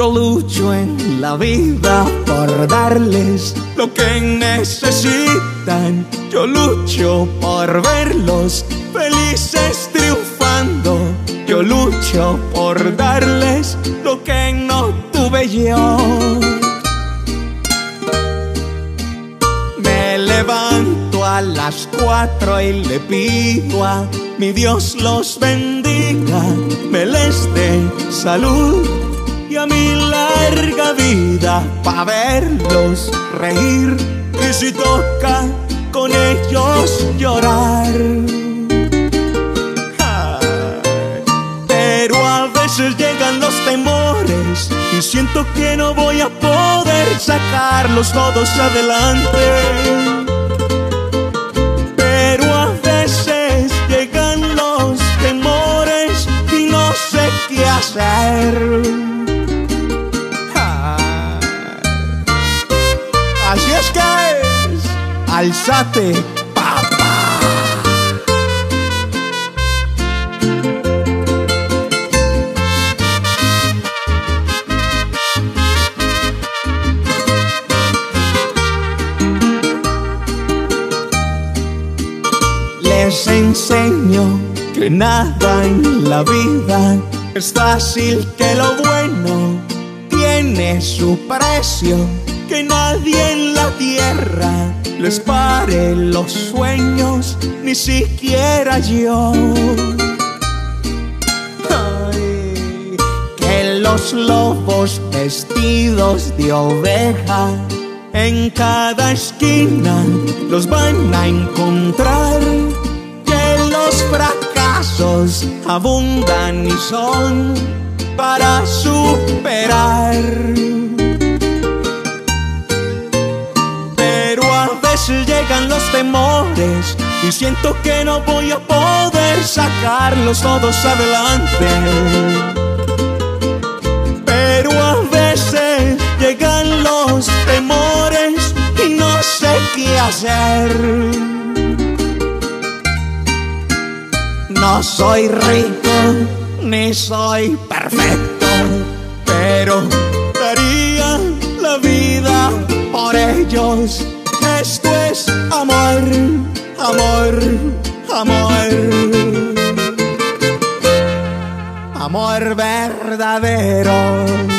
Yo lucho en la vida por darles lo que necesitan. Yo lucho por verlos felices triunfando. Yo lucho por darles lo que no tuve yo. Me levanto a las cuatro y le pido a mi Dios los bendiga, me les dé salud y a mi larga vida pa' verlos reír y si toca con ellos llorar. Pero a veces llegan los temores y siento que no voy a poder sacarlos todos adelante. Pero a veces llegan los temores y no sé qué hacer. Así es que es, alzate, papá. Les enseño que nada en la vida es fácil, que lo bueno tiene su precio, que nadie en la tierra les pare los sueños, ni siquiera yo. Que los lobos vestidos de oveja en cada esquina los van a encontrar. Que los fracasos abundan y son para superar. Llegan los temores y siento que no voy a poder sacarlos todos adelante. Pero a veces llegan los temores y no sé qué hacer. No soy rico ni soy perfecto, pero daría la vida por ellos. Amor, amor, amor. Amor verdadero.